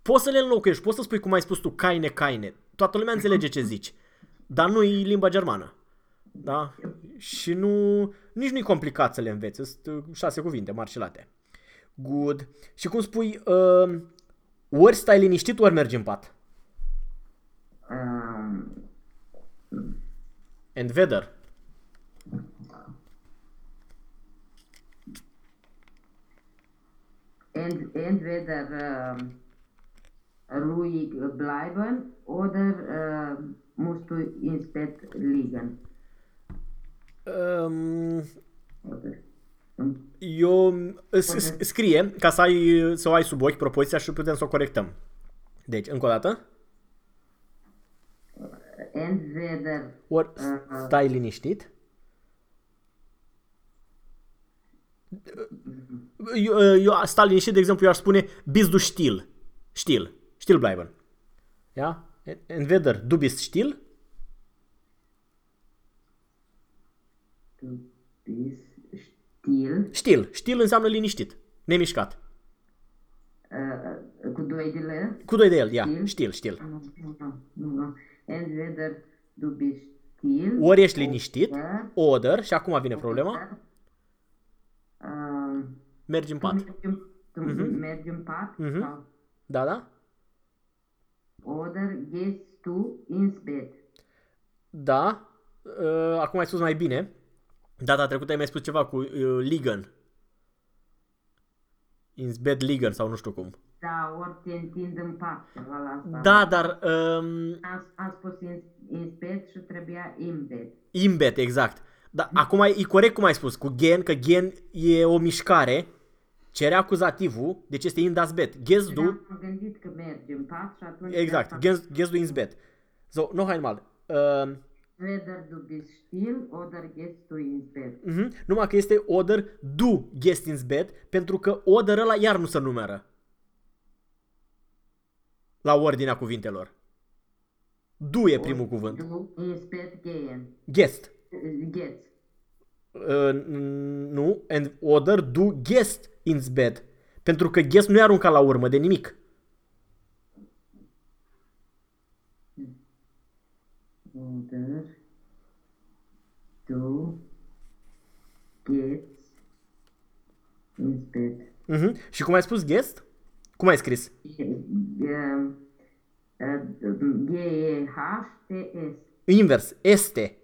Poți să le înlocuiești, poți să spui cum ai spus tu, caine, caine. Toată lumea înțelege ce zici, dar nu e limba germană. Da? Și nu, nici nu-i complicat să le înveți, sunt uh, șase cuvinte marcelate. Good. Și cum spui, uh, ori stai liniștit, ori mergi în pat. Um, Entweder. ent, entweder uh, ruhig bleiben oder uh, musst du ins Bett liegen. Um, Oder, Eu s- s- scrie ca să ai să o ai sub ochi propoziția și putem să o corectăm. Deci, încă o dată. entweder Ori Uh-huh. stai liniștit. Eu, eu stai liniștit, de exemplu, eu aș spune bist du still. Still. Still bleiben. Ja? Entweder du bist still du bist still, Still. Still înseamnă liniștit. Nemișcat. uh, cu doi de le, Cu doi de el, ia. Still. Still, still. nu, nu, nu, nu, nu. entweder du bist still, Ori ești liniștit, oder, oder, și acum vine problema, uh, mergi în tu pat. mergi în- tu mergi în pat Mhm. sau Da, da? oder gehst tu ins Bett. Da. Uh, acum ai spus mai bine. Data trecută ai mai spus ceva cu uh, Ligan. Insbed Ligan sau nu știu cum. Da, ori te întind în pat, ceva la asta. Da, dar um, Am, am spus in, in bed și trebuia in bed. imbet, exact. Da, acum e corect cum ai spus, cu gen, că gen e o mișcare, cere acuzativul, deci este in das Bett. Gehst du, Am gândit că mergi în pat și atunci... exact, gehst, gehst du ins Bett. So, noch einmal. Uh, Weder du bist still oder gehst du ins Bett. Mhm. Numai că este oder du gehst ins Bett, pentru că oder ăla iar nu se numeră. La ordinea cuvintelor. Du e primul cuvânt. Du ins Bett gehen. Gest. Gehst. Uh, nu, and oder du gehst ins Bett. Pentru că gest nu e aruncat la urmă de nimic. Oder du gehst ins Bett. Mhm. Și cum ai spus gest? Cum ai scris? Ehm, G-E-H-T-S. Invers. Este.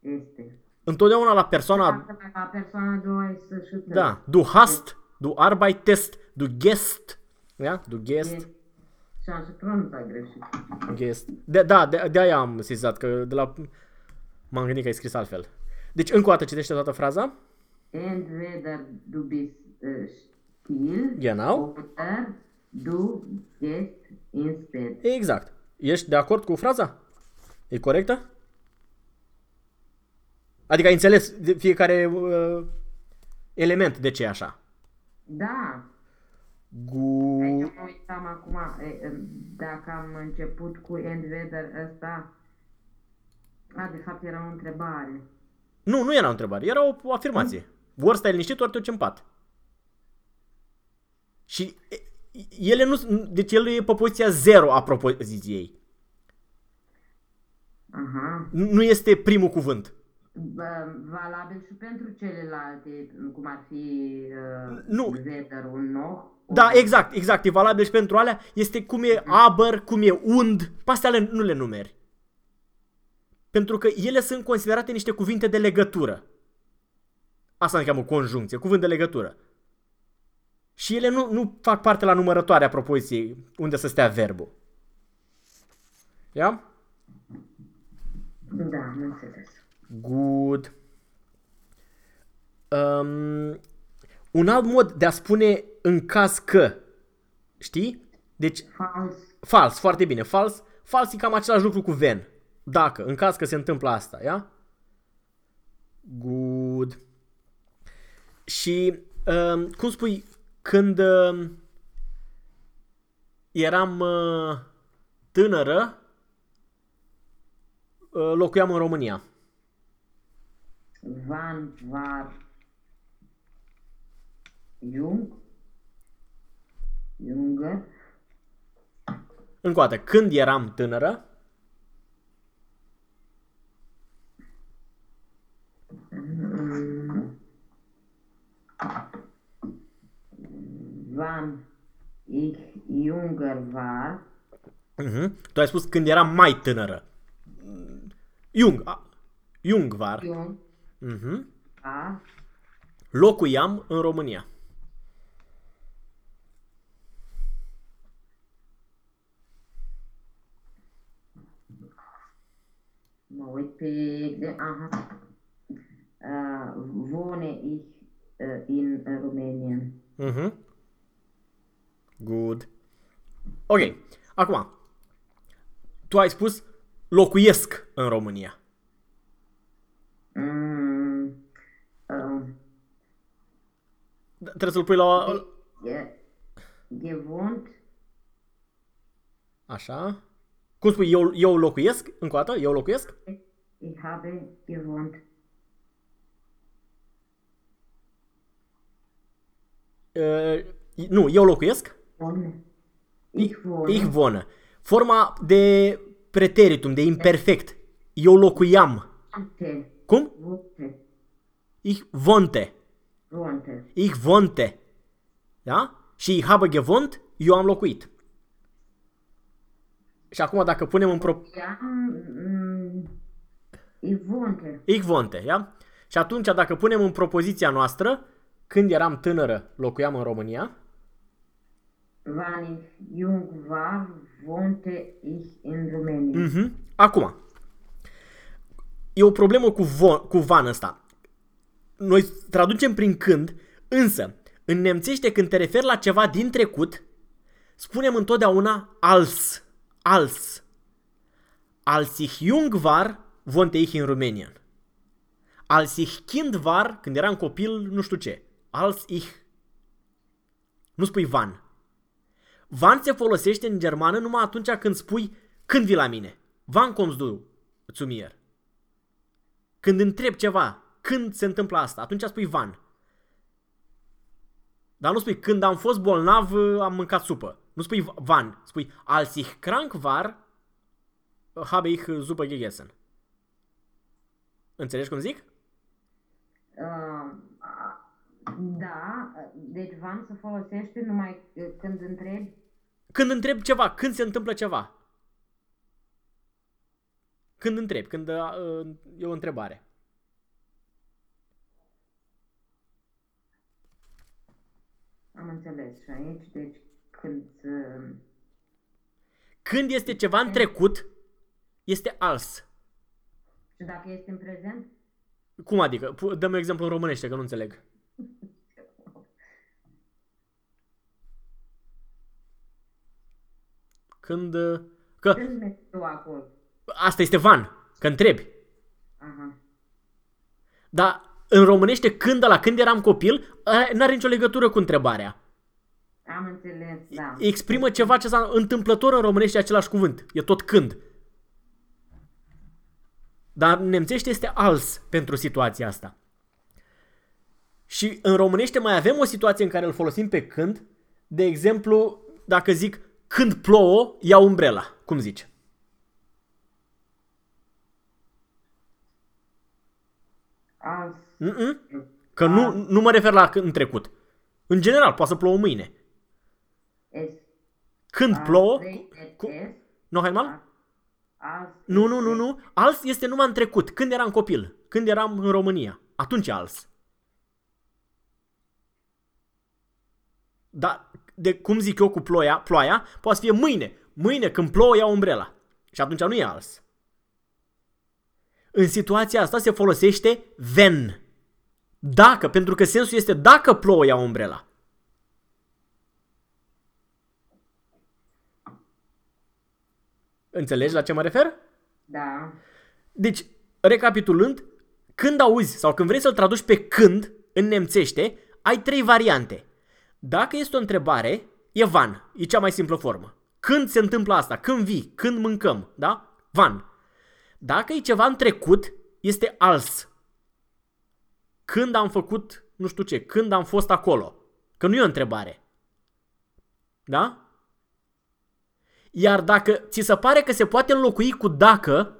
Este. Întotdeauna la persoana... La persoana a doua e să și Da. Du hast, du arbeitest, du gehst. Ja? Du gehst. Și am și pronunțat greșit. Guest. De, da, de, de aia am sesizat, că de la... M-am gândit că ai scris altfel. Deci, încă o dată citește toată fraza. Entweder du bist äh, still Genau. oder du gehst ins Bett. Exact. Ești de acord cu fraza? E corectă? Adică ai înțeles de fiecare uh, element de ce e așa. Da, Gu... aici mă uitam acum, e, dacă am început cu entweder ăsta, a, de fapt era o întrebare. Nu, nu era o întrebare, era o, o afirmație. Ori stai liniștit, ori te duci în pat. Și e, ele nu... Deci el e pe poziția 0 a propoziției. Aha. Nu nu este primul cuvânt. Bă, valabil și pentru celelalte, cum ar fi uh, Nu. weder un noh. Da, exact, exact, e valabil și pentru alea. Este cum e aber, cum e und, pe astea le, nu le numeri. Pentru că ele sunt considerate niște cuvinte de legătură. Asta înseamnă conjuncție, cuvânt de legătură. Și ele nu, nu fac parte la numărătoarea propoziției unde să stea verbul. Ia? Da, am înțeles. Good. Um, un alt mod de a spune în caz că, știi? Deci, Fals. fals, foarte bine. Fals, fals e cam același lucru cu ven. Dacă, în caz că se întâmplă asta, ia? Good. Și, um, cum spui, când um, eram uh, tânără, uh, locuiam în România. Wann war jung? Junger? Încă o dată, când eram tânără, Mm. Wann ich junger war? uh tu ai spus când eram mai tânără. Jung, a, Jung var. Jung uh war Locuiam în România. mă uit pe exemplu, aha, uh, wohne ich uh, in Romania. Mhm. Good. Ok. Acum, tu ai spus locuiesc în România. Mm, uh, Da, Trebuie să-l pui la... ge- gewohnt, Așa. Cum spui, eu, eu locuiesc? Încă o dată, eu locuiesc? ich habe gewohnt. Uh, nu, eu locuiesc? Wohne. Ich wohne. Ich wohne. Forma de preteritum, de imperfect. Eu locuiam. wohnte. Cum? Wohnte. Ich wohnte. Wohnte. Ich wohnte. Da? Și ich habe gewohnt, eu am locuit. Și acum dacă punem în pro... Ja, mm, ich wohnte. Ich wohnte, ia? Și atunci dacă punem în propoziția noastră, când eram tânără, locuiam în România, Wann ich jung war, wohnte ich in Rumänien. Mhm. Acum, e o problemă cu, vo- cu van ăsta. Noi traducem prin când, însă, în nemțește când te referi la ceva din trecut, spunem întotdeauna als. Als. Als ich jung war, wohnte ich in Rumänien. Als ich kind war, când eram copil, nu știu ce. Als ich. Nu spui van. Van se folosește în germană numai atunci când spui când vii la mine. Van kommst du zu mir. Când întreb ceva, când se întâmplă asta, atunci spui van. Dar nu spui când am fost bolnav, am mâncat supă. Nu spui van, spui als ich krank war, habe ich Suppe gegessen. Înțelegi cum zic? Uh, a- da, deci van se folosește numai uh, când întrebi Când întreb ceva, când se întâmplă ceva. Când întreb, când uh, e o întrebare. Am înțeles și aici, deci când uh, Când este ceva în trecut, este als. și dacă este în prezent, Cum adică? Pu- Dăm exemplu în românește, că nu înțeleg. Când... uh, Că când mergi tu acolo? Asta este van, că întrebi. Aha. Dar în românește când la când eram copil, nu are nicio legătură cu întrebarea. Am înțeles, da. Exprimă ceva ce s-a întâmplător în românește același cuvânt. E tot când. Dar în nemțește este als pentru situația asta. Și în românește mai avem o situație în care îl folosim pe când. De exemplu, dacă zic când plouă, ia umbrela. Cum zici? Mm-mm. Că nu, nu mă refer la în trecut. În general, poate să plouă mâine. es, Când als plouă... regnet Cu, es, nu, hai mal? als Nu, es nu, nu, nu. Als este numai în trecut. Când eram copil. Când eram în România. Atunci e als. Dar, de cum zic eu cu ploia, ploaia, poate să fie mâine. Mâine când plouă ia umbrela. Și atunci nu e als. În situația asta se folosește when. Dacă, pentru că sensul este dacă plouă ia umbrela. Înțelegi la ce mă refer? Da. Deci, recapitulând, când auzi sau când vrei să-l traduci pe când în nemțește, ai trei variante. Dacă este o întrebare, e van, e cea mai simplă formă. Când se întâmplă asta? Când vii? Când mâncăm? Da? Van. Dacă e ceva în trecut, este als. Când am făcut, nu știu ce, când am fost acolo. Că nu e o întrebare. Da? Iar dacă ți se pare că se poate înlocui cu dacă,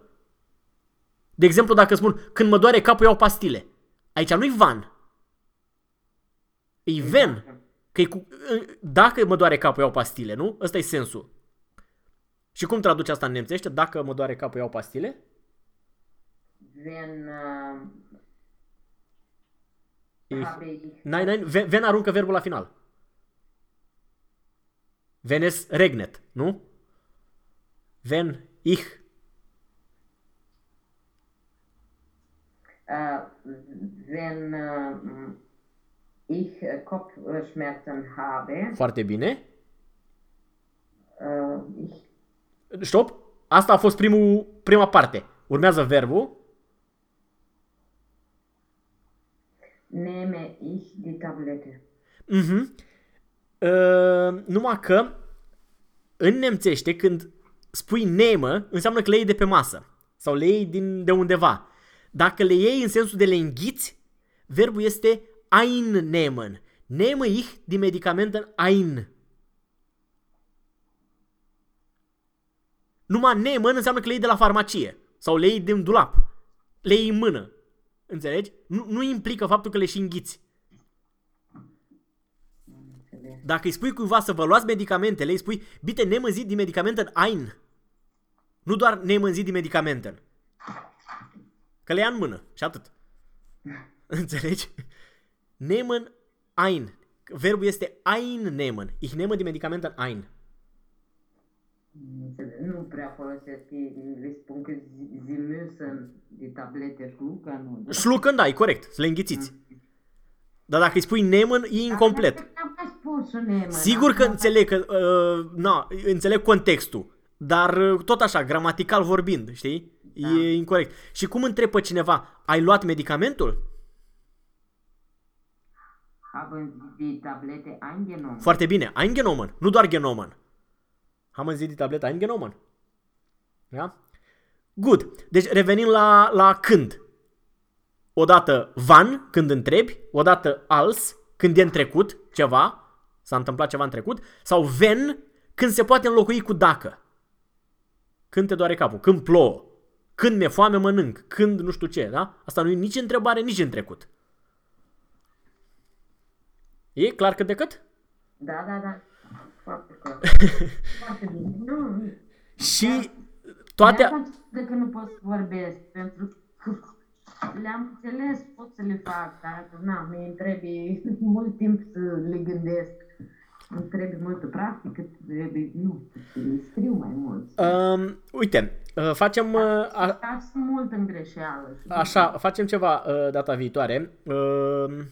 de exemplu dacă spun, când mă doare capul iau pastile. Aici nu-i van. E ven. Că e cu, dacă mă doare capul iau pastile, nu? Ăsta e sensul. Și cum traduce asta în nemțește? Dacă mă doare capul iau pastile? Wenn uh, Ich, habe ich nein, nein, ven, ven aruncă verbul la final. Wenn es regnet, nu? Wenn ich. äh, wenn äh, ich äh, Kopfschmerzen habe, Foarte bine. äh, ich Stop. Asta a fost primul, prima parte. Urmează verbul. Nehme ich die Tablette. Mhm. Uh, numai că în nemțește când spui nemă, înseamnă că le iei de pe masă sau le iei din, de undeva. Dacă le iei în sensul de le înghiți, verbul este einnehmen. Nehme ich die Medikamenten ein. Numai nehmen înseamnă că le iei de la farmacie sau le iei din dulap. Le iei în mână. Înțelegi? Nu, nu implică faptul că le și înghiți. Înțeles. Dacă îi spui cuiva să vă luați medicamentele, îi spui, bite, nehmen Sie die Medikamenten ein. Nu doar nehmen Sie die Medikamenten. Că le ia în mână și atât. Înțelegi? Nehmen ein. Verbul este einnehmen. Ich nehme die Medikamenten ein. Înțeles. Nu prea folosesc, le spun că zi- sie müssen die Tablette schlucken. nu, da? Schlucken, da, e corect. Să le înghițiți. Dar dacă îi spui nehmen, e incomplet. N-am mai spus-o, Neman. Sigur că Am- înțeleg că, uh, na, înțeleg contextul, dar uh, tot așa, gramatical vorbind, știi? Da. E incorrect. Și cum întreb pe cineva, ai luat medicamentul? Haben Sie die Tablette eingenommen? Foarte bine, eingenommen, nu doar genommen. Haben Sie die Tablette eingenommen? Da? Good. Deci revenim la, la când. Odată van, când întrebi, odată als, când e în trecut ceva, s-a întâmplat ceva în trecut, sau ven, când se poate înlocui cu dacă. Când te doare capul, când plouă, când mi-e foame mănânc, când nu știu ce, da? Asta nu e nici întrebare, nici în trecut. E clar cât de cât? Da, da, da. Foarte clar. Foarte bine. Nu, Și toate... De asta de că nu pot să vorbesc, pentru că le-am înțeles, pot să le fac, dar na, mi trebuie mult timp să le gândesc. Îmi trebuie multă practică, trebuie, nu, să le scriu mai mult. Um, uite, uh, facem uh, a, Dar sunt mult în greșeală. și așa, facem ceva uh, data viitoare. Uh,